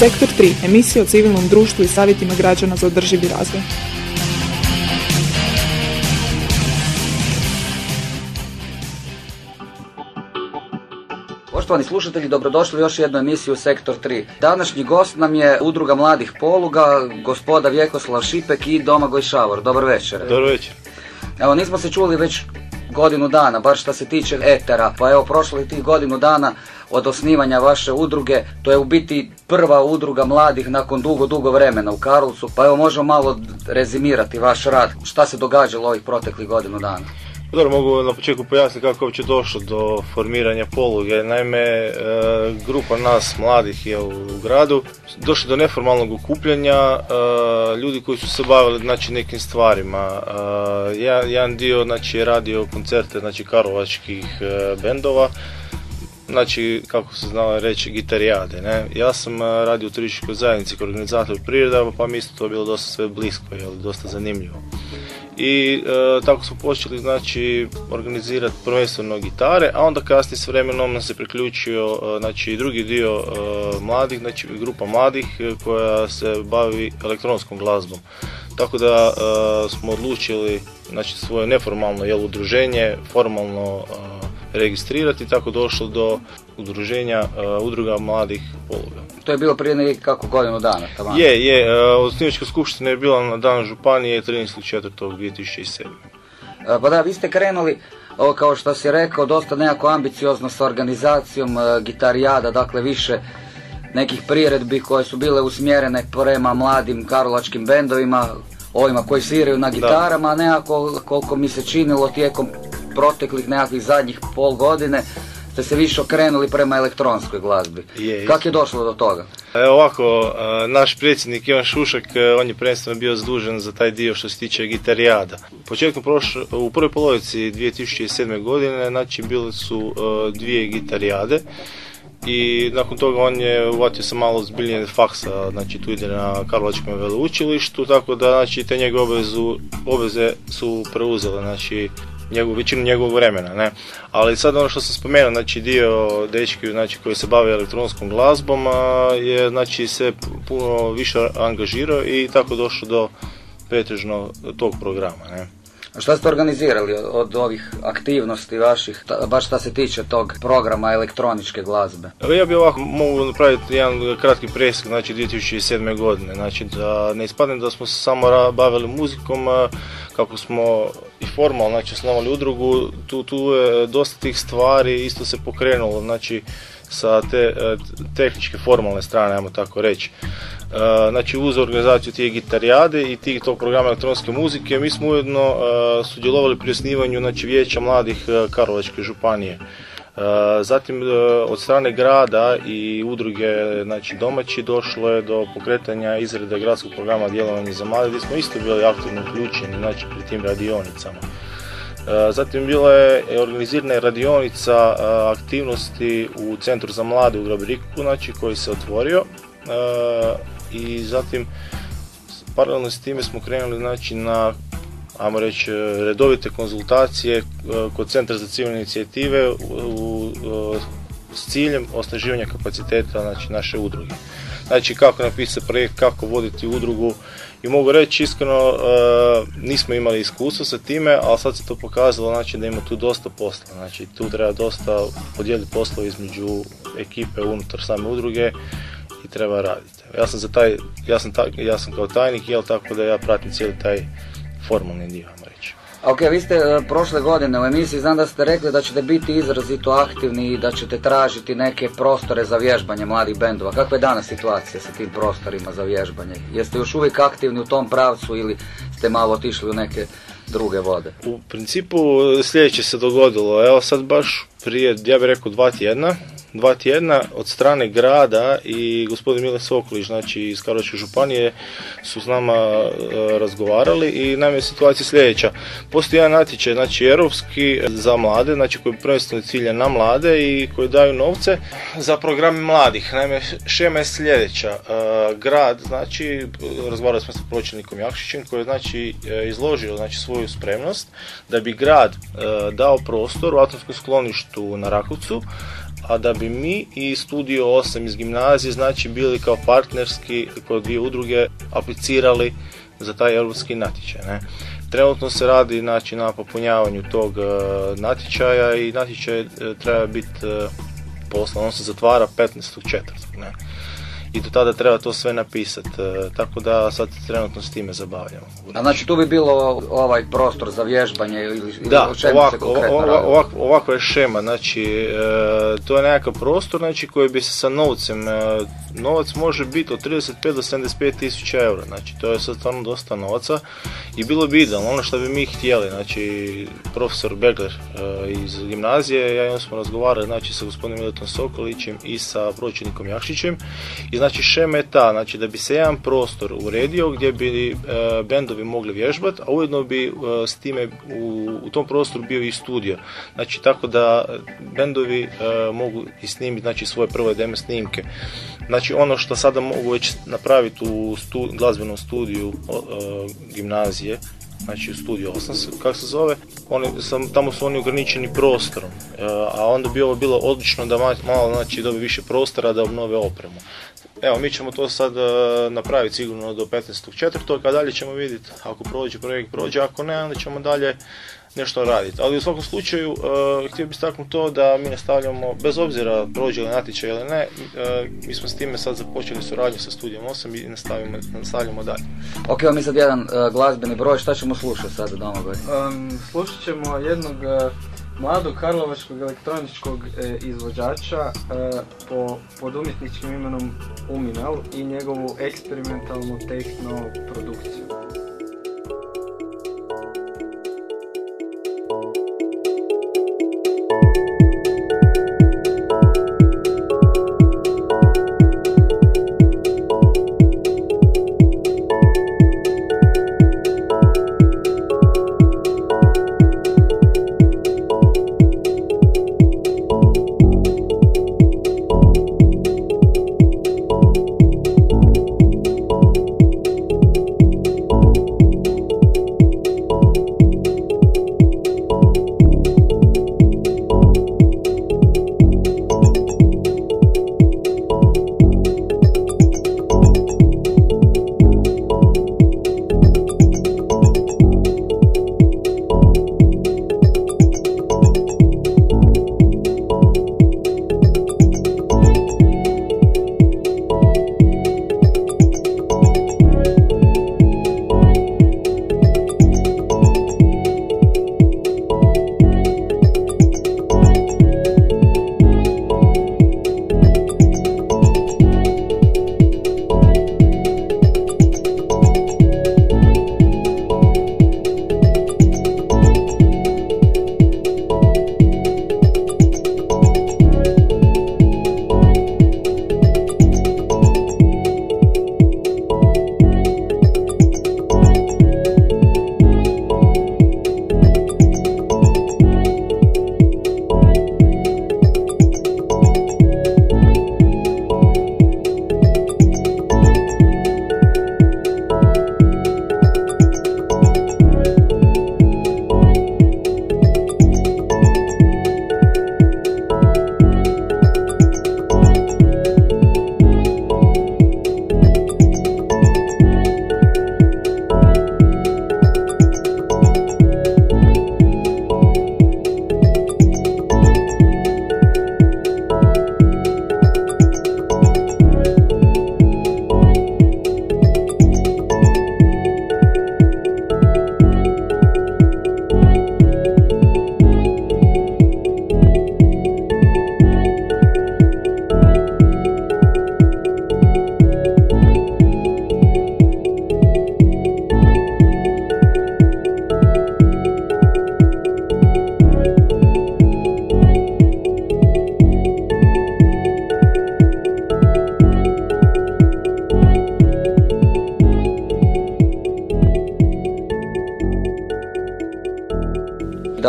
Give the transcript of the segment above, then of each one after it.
Sektor 3, emisija o civilnom društvu i savjetima građana za održivi razvoj. Poštovani slušatelji, dobrodošli u još jednu emisiju Sektor 3. Današnji gost nam je Udruga mladih poluga, gospoda Vjekoslav Šipek i Domagoj Šavor. Dobar večer. Dobar večer. Evo, nismo se čuli već godinu dana, bar što se tiče etera. Pa evo, prošlo je tih godinu dana od osnivanja vaše udruge. To je u biti prva udruga mladih nakon dugo, dugo vremena u Karlovcu. Pa evo, možemo malo rezimirati vaš rad. Šta se događalo ovih proteklih godinu dana? Dobro, mogu na početku pojasniti kako je došlo do formiranja poluge. Naime, e, grupa nas mladih je u gradu došlo do neformalnog okupljanja e, ljudi koji su se bavili znači, nekim stvarima. E, jedan dio znači, je radio koncerte znači, karlovačkih bendova, znači kako se znalo reći gitarijade. Ne? Ja sam radio u turističkoj zajednici kao organizator priroda, pa mi isto to bilo dosta sve blisko, jel, dosta zanimljivo i e, tako smo počeli znači organizirati prvenstveno gitare, a onda kasnije s vremenom nam se priključio e, znači drugi dio e, mladih, znači grupa mladih koja se bavi elektronskom glazbom. Tako da smo odlučili znači svoje neformalno jel, udruženje formalno registrirati tako došlo do udruženja udruga mladih poluga. To je bilo prije nekih kako godinu dana. Tamo. Je, je. E, osnivačka skupština je bila na dan županije 13.4.2007. E, pa da, vi ste krenuli, kao što si rekao, dosta nekako ambiciozno sa organizacijom e, gitarijada, dakle više nekih priredbi koje su bile usmjerene prema mladim karlovačkim bendovima, ovima koji sviraju na gitarama, a nekako koliko mi se činilo tijekom proteklih nekakvih zadnjih pol godine, ste se više okrenuli prema elektronskoj glazbi. Je, Kako je došlo do toga? Evo ovako, naš predsjednik Ivan Šušak, e, on je prvenstveno bio zadužen za taj dio što se tiče gitarijada. Početkom prošle, u prvoj polovici 2007. godine, znači bile su e, dvije gitarijade i nakon toga on je uvatio se malo zbiljnije faksa, znači tu ide na Karlovačkom veleučilištu, tako da znači te njegove obavezu, obveze su preuzele, znači njegov, većinu njegovog vremena, ne. Ali sad ono što sam spomenuo, znači dio dečki znači, koji se bave elektronskom glazbom je znači se puno više angažirao i tako došlo do pretežno tog programa, ne. A šta ste organizirali od ovih aktivnosti vaših, baš šta se tiče tog programa elektroničke glazbe? Ja bih ovako mogu napraviti jedan kratki presjek, znači 2007. godine, znači da ne ispadne da smo se samo bavili muzikom, kako smo i formalno znači osnovali udrugu, tu, tu je dosta tih stvari isto se pokrenulo, znači sa te e, tehničke formalne strane, ajmo tako reći. E, znači uz organizaciju tih gitarijade i tih tog programa elektronske muzike mi smo ujedno e, sudjelovali pri osnivanju znači, vijeća mladih Karlovačke županije. Zatim od strane grada i udruge znači, domaći došlo je do pokretanja izrade gradskog programa djelovanja za mlade gdje smo isto bili aktivno uključeni znači, pri tim radionicama. Zatim bila je organizirana radionica aktivnosti u Centru za mlade u Grabiriku, znači koji se otvorio i zatim paralelno s time smo krenuli znači na ajmo reći redovite konzultacije kod Centra za civilne inicijative u, s ciljem osnaživanja kapaciteta znači, naše udruge. Znači kako napisati projekt, kako voditi udrugu, i mogu reći iskreno, e, nismo imali iskustva sa time, ali sad se to pokazalo znači, da ima tu dosta posla. Znači, tu treba dosta podijeliti poslove između ekipe unutar same udruge i treba raditi. Ja sam, za taj, ja sam, ja sam kao tajnik, jel tako da ja pratim cijeli taj formalni dio. Ok, vi ste e, prošle godine u emisiji, znam da ste rekli da ćete biti izrazito aktivni i da ćete tražiti neke prostore za vježbanje mladih bendova. Kakva je danas situacija sa tim prostorima za vježbanje? Jeste još uvijek aktivni u tom pravcu ili ste malo otišli u neke druge vode? U principu sljedeće se dogodilo, evo sad baš prije, ja bih rekao dva tjedna, dva tjedna od strane grada i gospodin Mile Sokolić, znači iz Karlovačke županije, su s nama e, razgovarali i nam je situacija sljedeća. Postoji jedan natječaj, znači europski za mlade, znači koji prvenstveno cilja na mlade i koji daju novce za programe mladih. Naime, šema je sljedeća. E, grad, znači, razgovarali smo sa pročelnikom Jakšićem koji je znači e, izložio znači, svoju spremnost da bi grad dao prostor u atomskom skloništu na Rakovcu a da bi mi i Studio 8 iz gimnazije znači bili kao partnerski kod dvije udruge aplicirali za taj europski natječaj. Ne? Trenutno se radi znači, na popunjavanju tog uh, natječaja i natječaj uh, treba biti uh, poslan, on se zatvara 15.4. I do tada treba to sve napisati. E, tako da sad trenutno s time zabavljamo. A znači tu bi bilo ovaj prostor za vježbanje ili da, ovako, ovako, ovako je šema, znači e, to je nekakav prostor znači, koji bi se sa novcem, e, novac može biti od 35 do 75 tisuća eura, znači to je sad stvarno dosta novaca i bilo bi idealno, ono što bi mi htjeli, znači profesor Begler iz gimnazije, ja i smo razgovarali znači sa gospodinom Miletom Sokolićem i sa pročelnikom Jakšićem i znači šema je ta, znači da bi se jedan prostor uredio gdje bi e, bendovi mogli vježbati, a ujedno bi e, s time u, u, tom prostoru bio i studio. Znači tako da bendovi e, mogu i snimiti znači, svoje prve demo snimke. Znači ono što sada mogu već napraviti u stu, glazbenom studiju gimnazije, znači u studiju 8 kako se zove, oni, sam, tamo su oni ograničeni prostorom, a onda bi ovo bilo odlično da malo znači, dobi više prostora da obnove opremu. Evo, mi ćemo to sad uh, napraviti sigurno do 15.4. a dalje ćemo vidjeti ako prođe projekt prođe, ako ne, onda ćemo dalje nešto raditi. Ali u svakom slučaju, uh, htio bih staknuti to da mi nastavljamo, bez obzira prođe li natječaj ili ne, uh, mi smo s time sad započeli suradnju sa studijom 8 i nastavimo, nastavljamo dalje. Ok, mi sad jedan glazbeni broj, šta ćemo slušati sad Domagoj? Um, slušat ćemo jednog mladog karlovačkog elektroničkog e, izvođača e, po, pod umjetničkim imenom Uminal i njegovu eksperimentalnu tehno produkciju.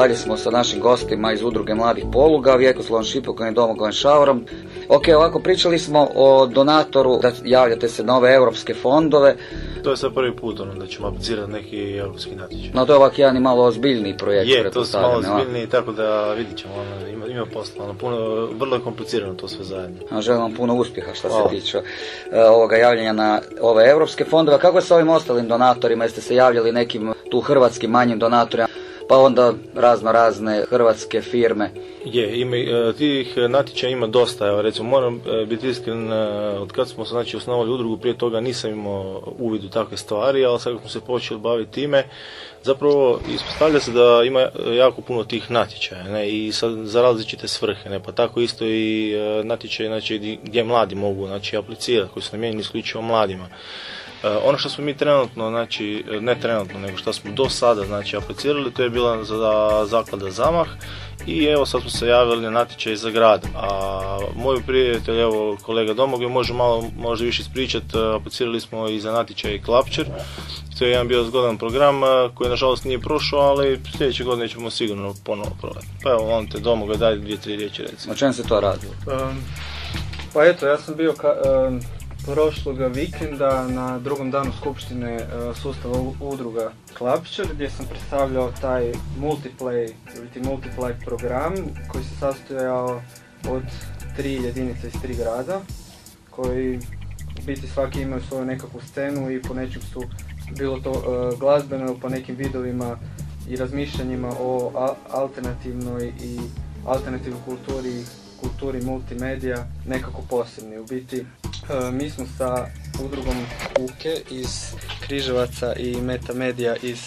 Dalje smo sa našim gostima iz udruge Mladih Poluga, Vjekoslavom Šipokom i Domagojem Šaurom. Ok, ovako pričali smo o donatoru da javljate se na ove europske fondove. To je sad prvi put ono, da ćemo aplicirati neki europski natječaj. No to je ovak jedan i malo ozbiljniji projekt. Je, to su malo ozbiljniji, tako da vidit ćemo. Ono, ima posla, ono, puno, vrlo je komplicirano to sve zajedno. Želim vam puno uspjeha što Hvala. se tiče e, ovoga javljanja na ove europske fondove. Kako je sa ovim ostalim donatorima? Jeste se javljali nekim tu hrvatskim manjim donatorima? Pa onda razno razne hrvatske firme. Je, ima, e, tih natječaja ima dosta, evo recimo moram e, biti iskren, e, od kad smo znači, osnovali udrugu, prije toga nisam imao uvid u takve stvari, ali sad smo se počeli baviti time, zapravo ispostavlja se da ima jako puno tih natječaja ne, i sad za različite svrhe, ne, pa tako isto i e, natječaj znači, gdje mladi mogu znači, aplicirati, koji su namijenjeni isključivo mladima. E, ono što smo mi trenutno, znači, e, ne trenutno, nego što smo do sada znači, aplicirali, to je bila za zaklada Zamah i evo sad smo se javili na natječaj za grad. A moj prijatelj, evo kolega Domagoj, može malo možda više ispričati, aplicirali smo i za natječaj Klapčer. To je jedan bio zgodan program koji nažalost nije prošao, ali sljedeće godine ćemo sigurno ponovo provati. Pa evo, on te Domagoj, daj dvije, tri riječi recimo. O čem se to radi? Um, pa eto, ja sam bio ka, um, prošloga vikenda na drugom danu skupštine uh, sustava udruga Klapčer gdje sam predstavljao taj multiplay ili ti multiply program koji se sastojao od tri jedinice iz tri grada koji u biti svaki imaju svoju nekakvu scenu i po nečem su bilo to uh, glazbeno po nekim vidovima i razmišljanjima o alternativnoj i alternativnoj kulturi kulturi multimedija nekako posebni. U biti e, mi smo sa udrugom Uke iz Križevaca i Metamedija iz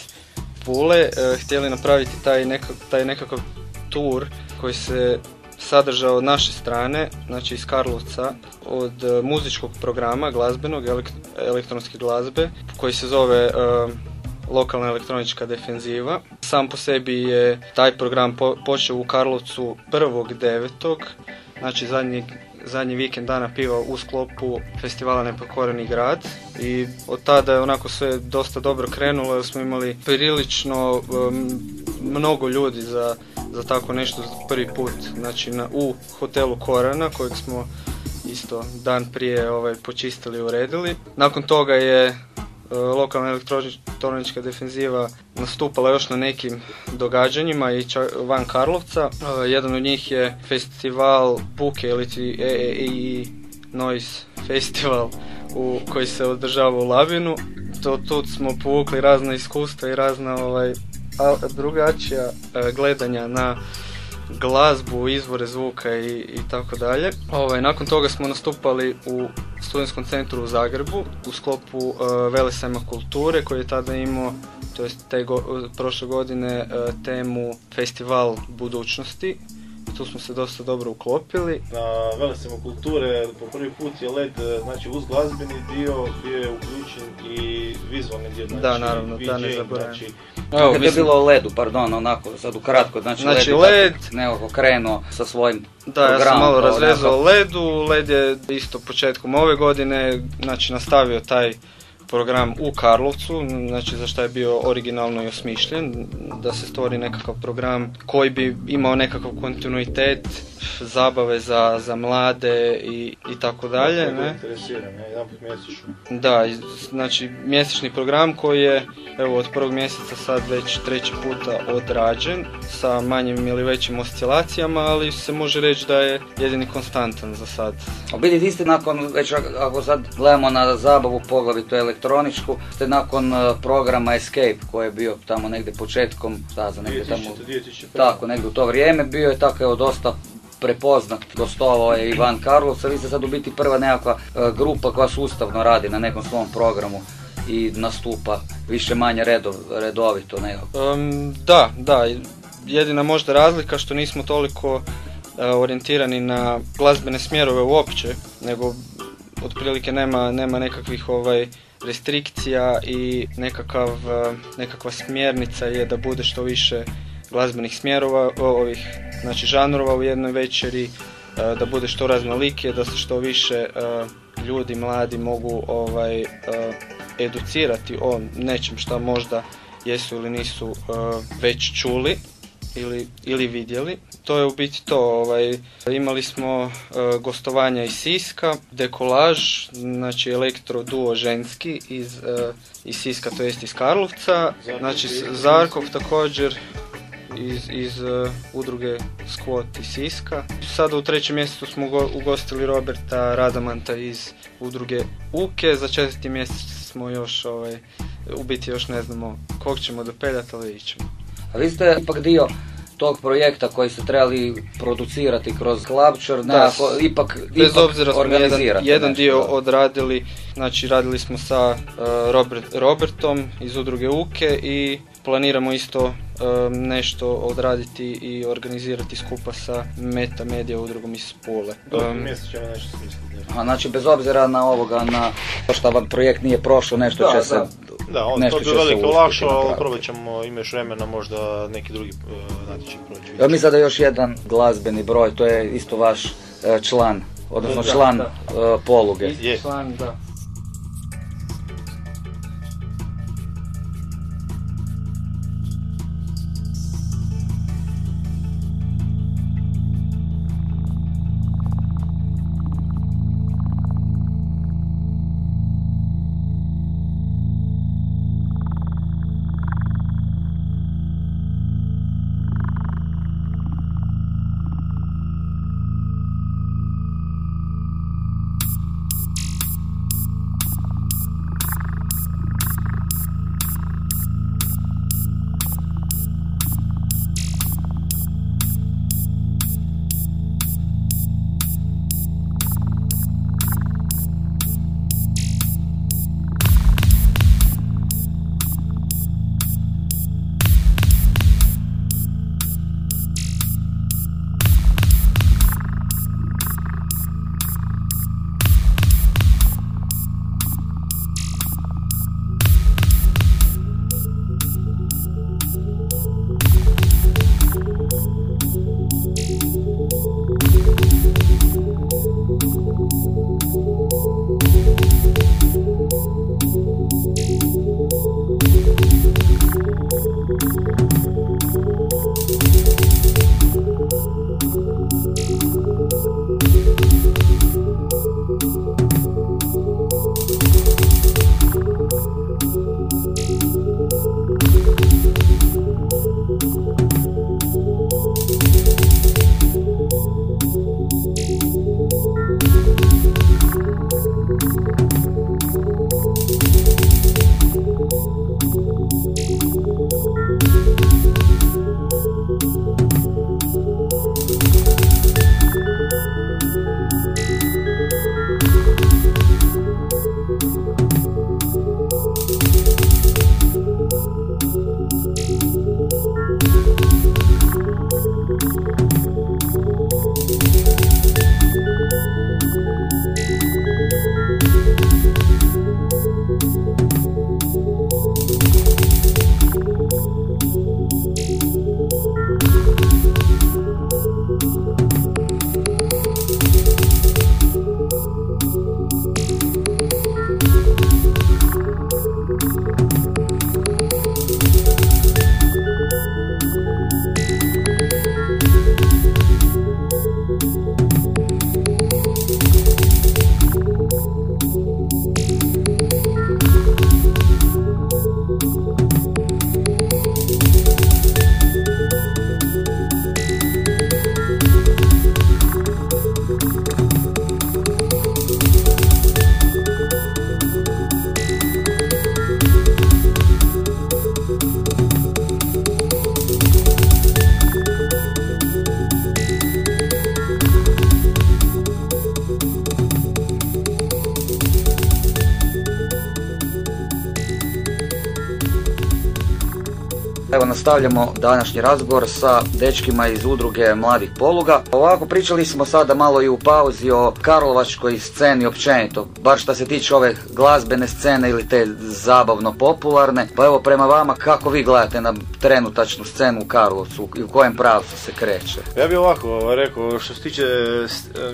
Pule e, htjeli napraviti taj, nekak, taj nekakav tur koji se sadržao od naše strane, znači iz Karlovca, od e, muzičkog programa glazbenog, elek- elektronske glazbe, koji se zove lokalna elektronička defenziva. Sam po sebi je taj program po- počeo u Karlovcu 1.9. Znači zadnji, zadnji vikend dana piva u sklopu festivala Nepokoreni grad i od tada je onako sve dosta dobro krenulo jer smo imali prilično um, mnogo ljudi za, za tako nešto prvi put znači na, u hotelu Korana kojeg smo isto dan prije ovaj, počistili i uredili. Nakon toga je lokalna elektronička defenziva nastupala još na nekim događanjima i van Karlovca. E, jedan od njih je festival Buke ili EEI Noise Festival u, koji se održava u Labinu. To, tu smo povukli razna iskustva i razna ovaj, drugačija e, gledanja na glazbu, izvore zvuka i, i tako dalje. Ovaj, nakon toga smo nastupali u studentskom centru u Zagrebu u sklopu uh, Velesema kulture koji je tada imao to jest te go- prošle godine uh, temu Festival budućnosti. Tu smo se dosta dobro uklopili. Na Velesemu kulture po prvi put je LED, e, znači uz glazbeni dio bio je uključen i vizualni dio, znači Da, naravno, da, ne VJ, zaboravim. znači, Evo, je mislim- bilo o ledu, pardon, onako, sad ukratko, znači, Znači, led, led- je tako nekako krenuo sa svojim Da, ja sam malo razrezao nekako- ledu, led je isto početkom ove godine, znači nastavio taj program u Karlovcu, znači za što je bio originalno i osmišljen, da se stvori nekakav program koji bi imao nekakav kontinuitet, zabave za, za mlade i, i tako dalje, ne? interesira, ne, jedanput mjesečno. Da, znači mjesečni program koji je evo od prvog mjeseca sad već treći puta odrađen sa manjim ili većim oscilacijama, ali se može reći da je jedini konstantan za sad. A biti ti ste nakon, već ako- ako sad gledamo na zabavu poglavito elektroničku, ste nakon uh, programa Escape koji je bio tamo negdje početkom, šta znam, negdje tamo, 2000, 2001. tako, negdje u to vrijeme, bio je tako evo dosta prepoznat, gostovao je i van Karlovca, vi ste sad u biti prva nekakva uh, grupa koja sustavno radi na nekom svom programu i nastupa više manje redov, redovito nekako. Um, da, da, jedina možda razlika što nismo toliko e, orijentirani na glazbene smjerove uopće, nego otprilike nema, nema nekakvih ovaj restrikcija i nekakav, e, nekakva smjernica je da bude što više glazbenih smjerova, ovih znači žanrova u jednoj večeri, e, da bude što raznolikije, da se što više e, ljudi mladi mogu ovaj educirati o nečem šta možda jesu ili nisu već čuli ili, ili vidjeli. To je u biti to. Ovaj, imali smo e, gostovanja iz Siska, dekolaž, znači elektro duo ženski iz, e, iz Siska, to jest iz Karlovca. Znači Zarkov također iz, iz uh, udruge Squat iz Siska. Sada u trećem mjesecu smo ugostili Roberta Radamanta iz udruge Uke, za četvrti mjesec smo još, ovaj, u biti još ne znamo kog ćemo dopeljati, ali ićemo. A vi ste ipak dio tog projekta koji ste trebali producirati kroz Clubčar, nekako ipak, Bez obzira smo jedan, jedan dio odradili, znači radili smo sa uh, Robert, Robertom iz udruge Uke i planiramo isto um, nešto odraditi i organizirati skupa sa Meta Media udrugom iz Pule. Um, ćemo nešto smisliti. A znači bez obzira na ovoga, na što vam projekt nije prošao, nešto će se da, on nešto to bi veliko lakše, ali probat ćemo, imaš vremena možda neki drugi uh, natječaj proći. Ja mi sada još jedan glazbeni broj, to je isto vaš uh, član, odnosno član da. Uh, poluge. Isti član, da. Nastavljamo današnji razgovor sa dečkima iz udruge Mladih Poluga. Ovako pričali smo sada malo i u pauzi o Karlovačkoj sceni općenito, bar što se tiče ove glazbene scene ili te zabavno popularne. Pa evo prema vama kako vi gledate na trenutačnu scenu u Karlovcu i u kojem pravcu se kreće? Ja bih ovako rekao što se tiče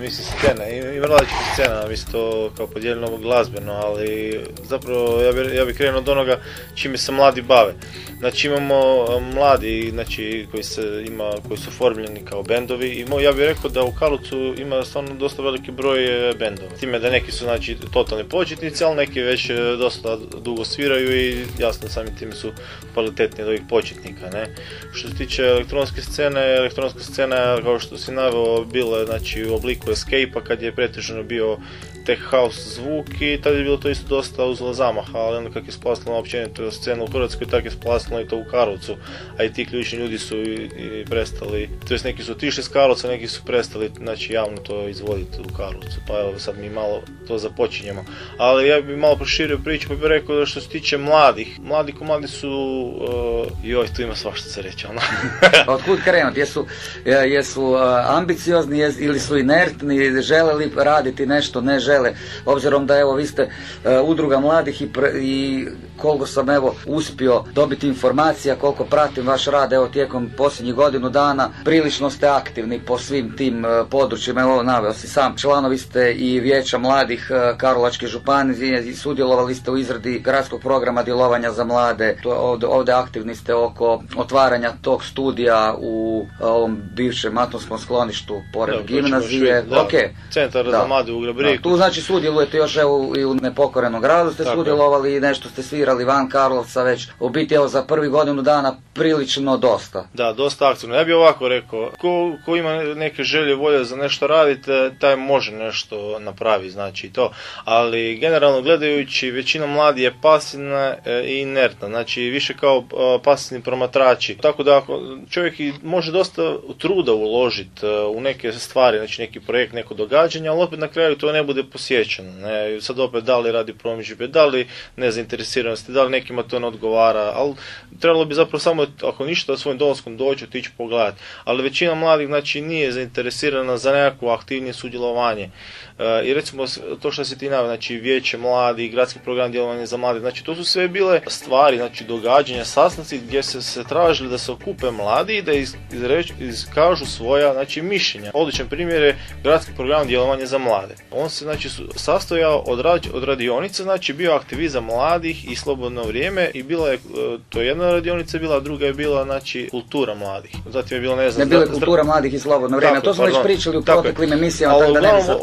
mislim scene, ima različitih scena, mislim to kao podijeljeno glazbeno, ali zapravo ja bih ja bi krenuo od onoga čime se mladi bave. Znači imamo mladi, znači koji se ima, koji su formljeni kao bendovi i ja bih rekao da u Karlovcu ima stvarno dosta veliki broj e, bendova. Time da neki su znači totalni početnici, ali neki već e, dosta dugo sviraju i jasno samim tim su kvalitetni od ovih početnika. Ne? Što se tiče elektronske scene, elektronska scena kao što si naveo bila znači, u obliku escape kad je pretežno bio tech house zvuk i tad je bilo to isto dosta uzelo zamaha, ali onda kak je splasno općenito scena u Hrvatskoj, tako je splasno i to u Karlovcu, a i ti ključni ljudi su i, prestali, to jest neki su otišli s Karlovca, neki su prestali znači, javno to izvoditi u Karlovcu, pa evo sad mi malo to započinjemo. Ali ja bih malo proširio priču pa bih rekao da što se tiče mladih, mladi ko mladi su, uh, joj, tu ima svašta se reći, ono. Otkud krenuti? Jesu, jesu uh, ambiciozni ili su inertni, žele li raditi nešto, ne žele žele, obzirom da evo vi ste e, udruga mladih i, i koliko sam evo uspio dobiti informacija, koliko pratim vaš rad evo tijekom posljednjih godinu dana, prilično ste aktivni po svim tim e, područjima, evo naveo si sam, članovi ste i vijeća mladih e, Karlovačke županije i sudjelovali ste u izradi gradskog programa djelovanja za mlade, ovdje, ovdje aktivni ste oko otvaranja tog studija u ovom bivšem atonskom skloništu pored gimnazije. Da, Centar za mlade u Tu znači sudjelujete još evo i u nepokorenom gradu ste sudjelovali i nešto ste svirali van Karlovca već. U biti evo za prvi godinu dana prilično dosta. Da, dosta aktivno. Ja bih ovako rekao, ko, ko ima neke želje volje za nešto raditi, taj može nešto napraviti, znači to. Ali generalno gledajući, većina mladi je pasivna e, i inertna, znači više kao e, pasivni promatrači. Tako da ako čovjek i može dosta truda uložiti e, u neke stvari, znači neki projekt, neko događanje, ali opet na kraju to ne bude posjećeno. Ne? Sad opet da li radi promidžbe, da li nezainteresiranosti, da li nekima to ne odgovara, ali trebalo bi zapravo samo, ako ništa, svojim dolaskom doći, otići pogledati. Ali većina mladih znači nije zainteresirana za nekakvo aktivnije sudjelovanje. E, I recimo to što se ti navio, znači vijeće mladi, gradski program djelovanja za mlade, znači to su sve bile stvari, znači događanja, sastanci gdje se, se tražili da se okupe mladi i da iz, iskažu svoja znači, mišljenja. Odličan primjer je gradski program djelovanja za mlade. On se znači sastojao od, rad, od radionica, znači bio aktivizam mladih i slobodno vrijeme i bila je, e, to je jedna radionica bila, druga je bila znači kultura mladih. Zatim je bila ne znam... Ne bila kultura mladih i slobodno vrijeme, to smo već pričali u proteklim emisijama, tako da ne bi sad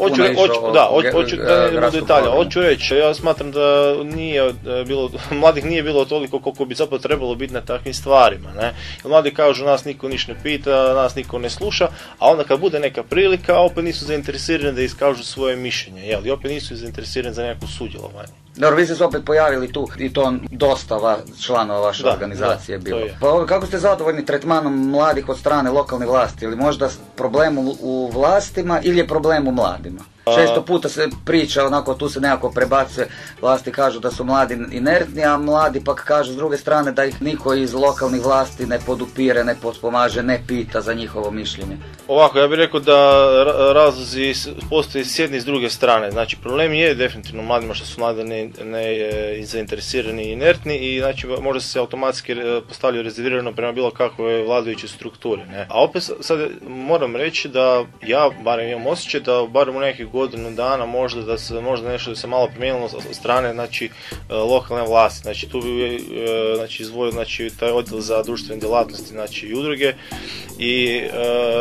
hoću, da, hoću, da ne detalja, hoću reći, ja smatram da nije e, bilo, mladih nije bilo toliko koliko bi zapravo trebalo biti na takvim stvarima, ne. Mladi kažu nas niko niš ne pita, nas niko ne sluša, a onda kad bude neka prilika, opet nisu zainteresirani da iskažu svoje mišljenje, jel, i opet nisu zainteresirani za neko sudjelovanje. Dobro, vi ste se opet pojavili tu i to dosta va, članova vaše organizacije da, bilo. Pa, kako ste zadovoljni tretmanom mladih od strane lokalne vlasti? Ili možda problem u vlastima ili je problem u mladima? Često puta se priča, onako tu se nekako prebacuje, vlasti kažu da su mladi inertni, a mladi pak kažu s druge strane da ih niko iz lokalnih vlasti ne podupire, ne potpomaže, ne pita za njihovo mišljenje. Ovako, ja bih rekao da razlozi postoji s jedne i s druge strane. Znači, problem je definitivno mladima što su mladi ne, ne e, zainteresirani i inertni i znači možda se automatski e, postavljaju rezervirano prema bilo kakve vladajuće strukture. Ne? A opet sad moram reći da ja barem imam osjećaj da barem u nekih godinu dana možda da se možda nešto da se malo promijenilo od strane znači e, lokalne vlasti. Znači tu bi e, znači izdvojio znači taj odjel za društvene djelatnosti znači i udruge i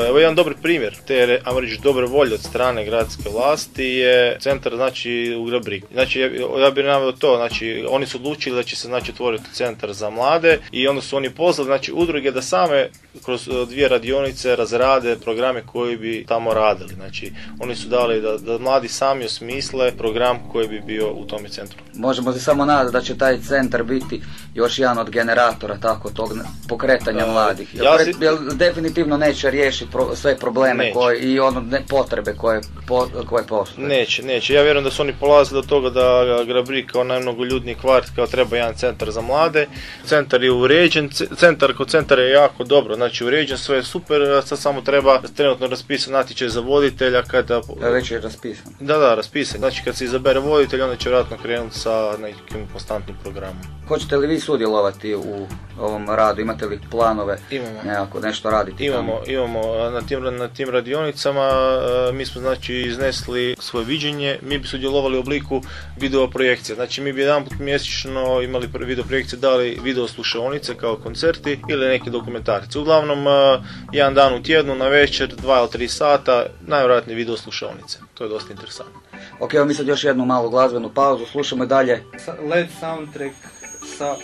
evo jedan dobar primjer te reći dobre volje od strane gradske vlasti je centar znači u Grabrik. Znači ja, ja naveo to, znači oni su odlučili da će se znači otvoriti centar za mlade i onda su oni pozvali znači udruge da same kroz dvije radionice razrade programe koji bi tamo radili. Znači oni su dali da, da mladi sami osmisle program koji bi bio u tom centru. Možemo se samo nadati da će taj centar biti još jedan od generatora tako tog pokretanja mladih. Ja si... definitivno neće riješiti sve probleme koje, i ono ne, potrebe koje, po, koje postoje. Neće, neće. Ja vjerujem da su oni polazili do toga da Grabri kao najmnogoljudniji kvart kao treba jedan centar za mlade. Centar je uređen, centar kod centara je jako dobro, znači uređen, sve je super, sad samo treba trenutno raspisati natječaj za voditelja kada... već je raspisan. Da, da, raspisan. Znači kad se izabere voditelj, onda će vjerojatno krenuti sa nekim konstantnim programom. Hoćete li vi sudjelovati u ovom radu? Imate li planove Imamo. nekako nešto raditi? Imamo, tamo? imamo na tim, na tim radionicama mi smo znači iznesli svoje viđenje, mi bi sudjelovali u obliku video projekcije. Znači mi bi jedanput mjesečno imali pre- video projekcije, dali video slušaonice kao koncerti ili neke dokumentarce. Uglavnom e, jedan dan u tjednu, na večer, dva ili tri sata, najvjerojatnije video slušaonice. To je dosta interesantno. Ok, evo mi sad još jednu malu glazbenu pauzu, slušamo i dalje. LED soundtrack sa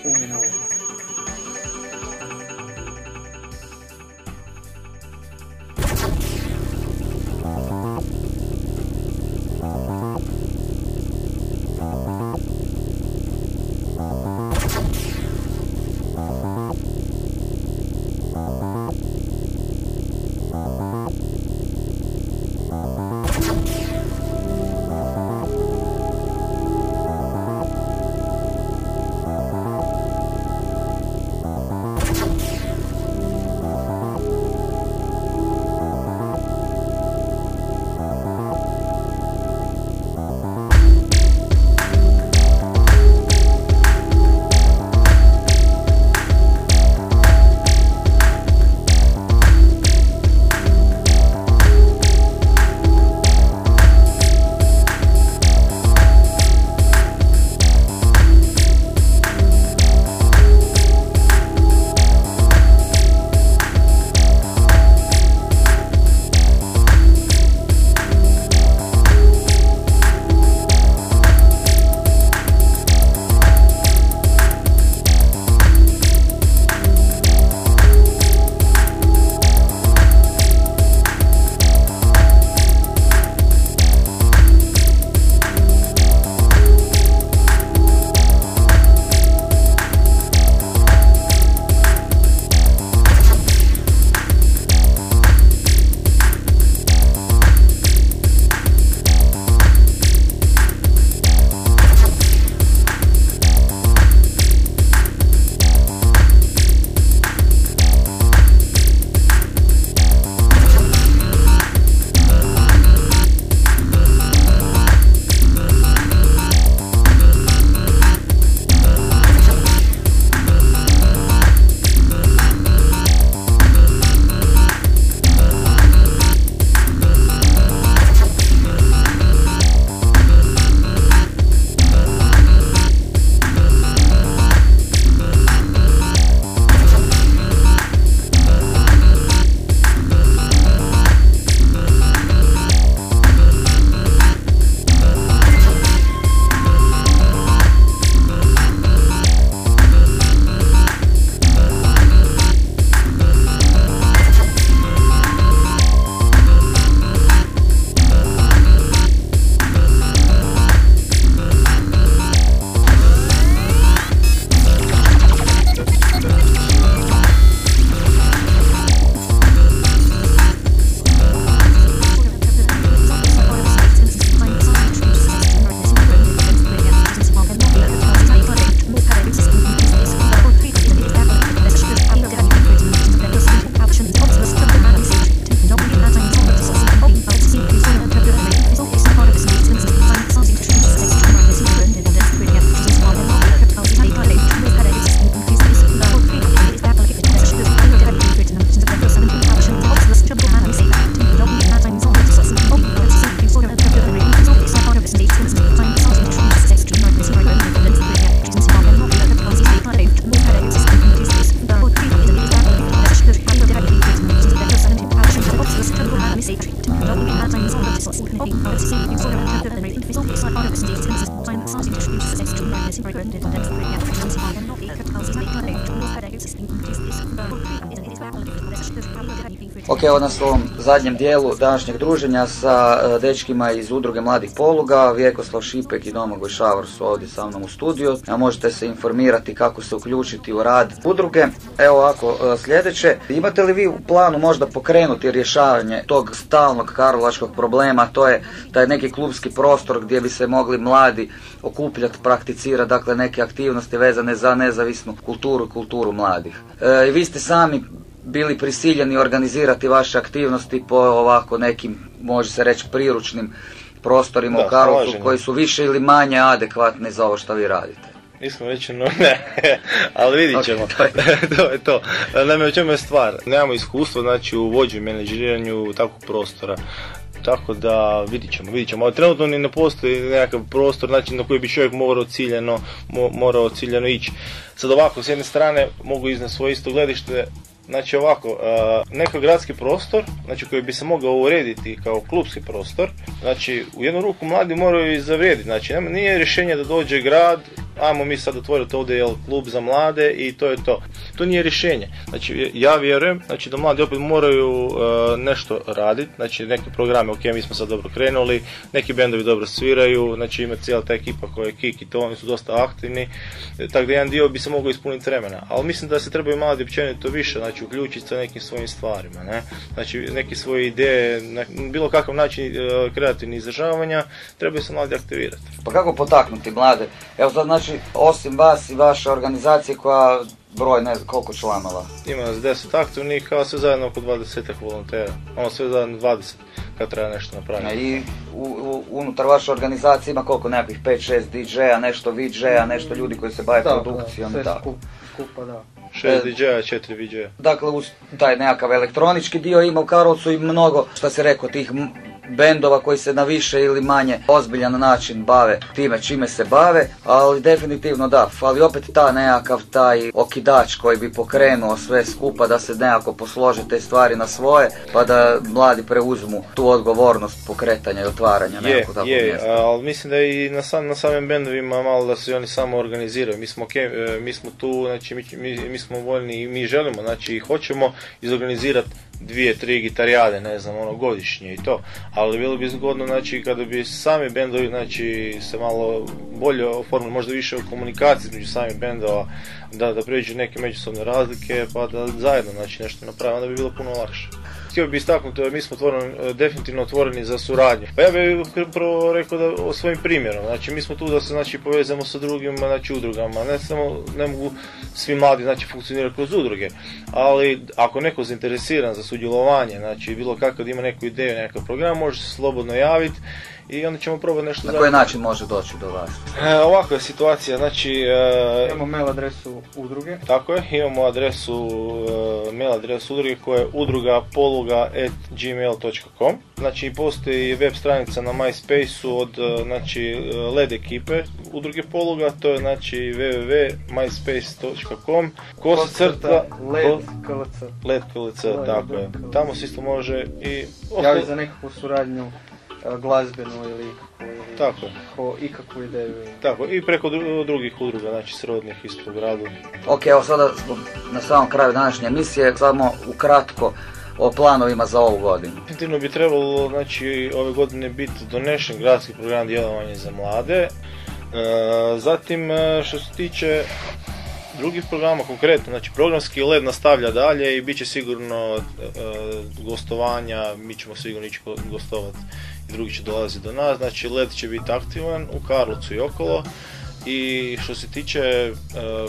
existing Ok, evo nas u ovom zadnjem dijelu današnjeg druženja sa e, dečkima iz udruge Mladih Poluga, Vjekoslav Šipek i Domagoj Šavor su ovdje sa mnom u studiju. A možete se informirati kako se uključiti u rad udruge. Evo ovako, e, sljedeće, imate li vi u planu možda pokrenuti rješavanje tog stalnog karlovačkog problema, to je taj neki klubski prostor gdje bi se mogli mladi okupljati, prakticirati, dakle neke aktivnosti vezane za nezavisnu kulturu i kulturu mladih. E, I vi ste sami bili prisiljeni organizirati vaše aktivnosti po ovako nekim, može se reći, priručnim prostorima Da, u Karlovcu koji su više ili manje adekvatni za ovo što vi radite. Nismo već no ne, ali vidit ćemo. to je. to je to. Naime, u čemu je stvar? Nemamo iskustva znači, u vođu i menadžeriranju takvog prostora. Tako da vidit ćemo, vidit ćemo. Ali trenutno ni ne postoji nekakav prostor znači, na koji bi čovjek morao ciljano, mo- morao ciljano ići. Sad ovako, s jedne strane mogu iznijeti svoje isto gledište, Znači ovako, uh, neki gradski prostor, znači koji bi se mogao urediti kao klubski prostor, znači u jednu ruku mladi moraju i zavrijediti, znači nije rješenje da dođe grad, ajmo mi sad otvoriti ovdje jel, klub za mlade i to je to. To nije rješenje. Znači ja vjerujem znači, da mladi opet moraju uh, nešto raditi, znači neke programe, ok, mi smo sad dobro krenuli, neki bendovi dobro sviraju, znači ima cijela ta ekipa koja je Kik i to, oni su dosta aktivni, e, tako da jedan dio bi se mogao ispuniti vremena. Ali mislim da se trebaju mladi općenito više, znači uključiti sa nekim svojim stvarima, ne? Znači neke svoje ideje, na bilo kakav način e, kreativnih izražavanja, trebaju se mladi aktivirati. Pa kako potaknuti mlade? Evo sad znači, osim vas i vaše organizacije koja broj ne znam koliko članova. Ima nas 10 aktivnih, a sve zajedno oko 20 volontera. Ono sve zajedno 20 kad treba nešto napraviti. I u, u- unutar vaše organizacije ima koliko nekakvih 5-6 DJ-a, nešto VJ-a, nešto ljudi koji se bave Da, produkcijom sve i tako. skup- skupa, da. 6 DJ-a, 4 VJ-a. Dakle, uz taj nekakav elektronički dio ima u Karlovcu i mnogo, šta se rekao, tih bendova koji se na više ili manje ozbiljan način bave time čime se bave, ali definitivno da, fali opet ta nekakav taj okidač koji bi pokrenuo sve skupa da se nekako poslože te stvari na svoje, pa da mladi preuzmu tu odgovornost pokretanja i otvaranja Je, nekog takvog je, mjesta. ali mislim da i na, sam, na samim bendovima malo da se oni samo organiziraju. Mi smo, ke- e, mi smo tu, znači mi, mi, mi smo voljni i mi želimo, znači i hoćemo izorganizirati dvije, tri gitarijade, ne znam, ono godišnje i to. Ali bilo bi zgodno, znači, kada bi sami bendovi, znači, se malo bolje oformili, možda više u komunikaciji između samih bendova, da, da pređu neke međusobne razlike, pa da zajedno, znači, nešto naprave, onda bi bilo puno lakše. Htio bih istaknuti da mi smo otvoreni, definitivno otvoreni za suradnju. Pa ja bih prvo rekao da o svojim primjerom. Znači mi smo tu da se znači povezamo sa drugim znači udrugama. Ne samo ne mogu svi mladi znači funkcionirati kroz udruge, ali ako neko zainteresiran za sudjelovanje, znači bilo kako da ima neku ideju, nekakav program, može se slobodno javiti i onda ćemo probati nešto Na zajedno. koji način može doći do vas? E, ovakva je situacija, znači e, Imamo mail adresu udruge. tako je, imamo adresu, e, mail adresu udruge koja je udruga poluga at gmail.com. Znači postoji web stranica na MySpace-u od e, znači, LED ekipe udruge poluga, to je znači www.myspace.com kosa crta LED KLC. LED KLC, tako je. Tamo se isto može i... Javi za nekakvu suradnju glazbenu ili ikakvu, ili Tako ko, ikakvu ideju. Tako, i preko dru- drugih udruga, znači srodnih isto u gradu. Ok, evo sada smo na samom kraju današnje emisije, samo ukratko o planovima za ovu godinu. Definitivno bi trebalo znači, ove godine biti donešen gradski program djelovanja za mlade. E, zatim e, što se tiče drugih programa konkretno, znači programski led nastavlja dalje i bit će sigurno e, gostovanja, mi ćemo sigurno ići go- gostovati drugi će dolaziti do nas, znači led će biti aktivan u Karlovcu i okolo i što se tiče e,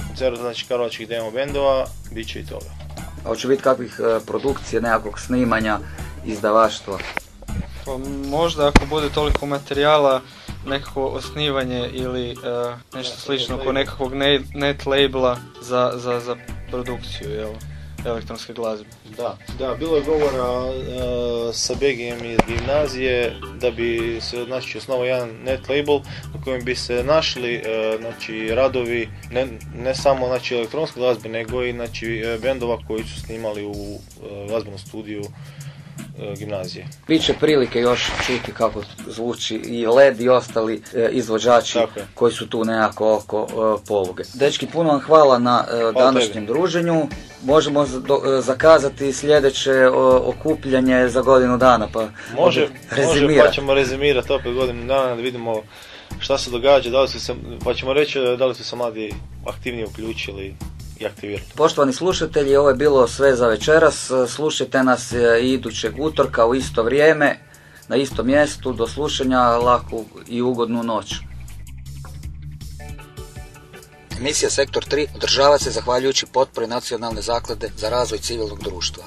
koncerta znači karlovačkih demo bendova, bit će i toga. A hoće biti kakvih e, produkcije, nekakvog snimanja, izdavaštva. Pa možda ako bude toliko materijala, nekako osnivanje ili e, nešto slično oko nekakvog ne- net labela za, za, za produkciju jel, elektronske glazbe. Da, da, bilo je govora e, sa Begijem iz gimnazije da bi se znači, osnovao jedan net label na kojem bi se našli e, znači, radovi ne, ne samo znači, elektronske glazbe nego i znači, e, bendova koji su snimali u e, glazbenom studiju e, gimnazije. Biće prilike još čuti kako zvuči i LED i ostali e, izvođači Tako koji su tu nekako oko e, poluge. Dečki, puno vam hvala na e, današnjem druženju. Možemo e, zakazati sljedeće okupljanje za godinu dana, pa Može, može pa ćemo rezimirati opet godinu dana da vidimo šta se događa, da li su se, pa ćemo reći da li su se mladi aktivnije uključili i aktivirali. Poštovani slušatelji, ovo je bilo sve za večeras. Slušajte nas e, i idućeg utorka u isto vrijeme, na istom mjestu. Do slušanja, laku i ugodnu noć. Emisija Sektor 3 održava se zahvaljujući potpori Nacionalne zaklade za razvoj civilnog društva.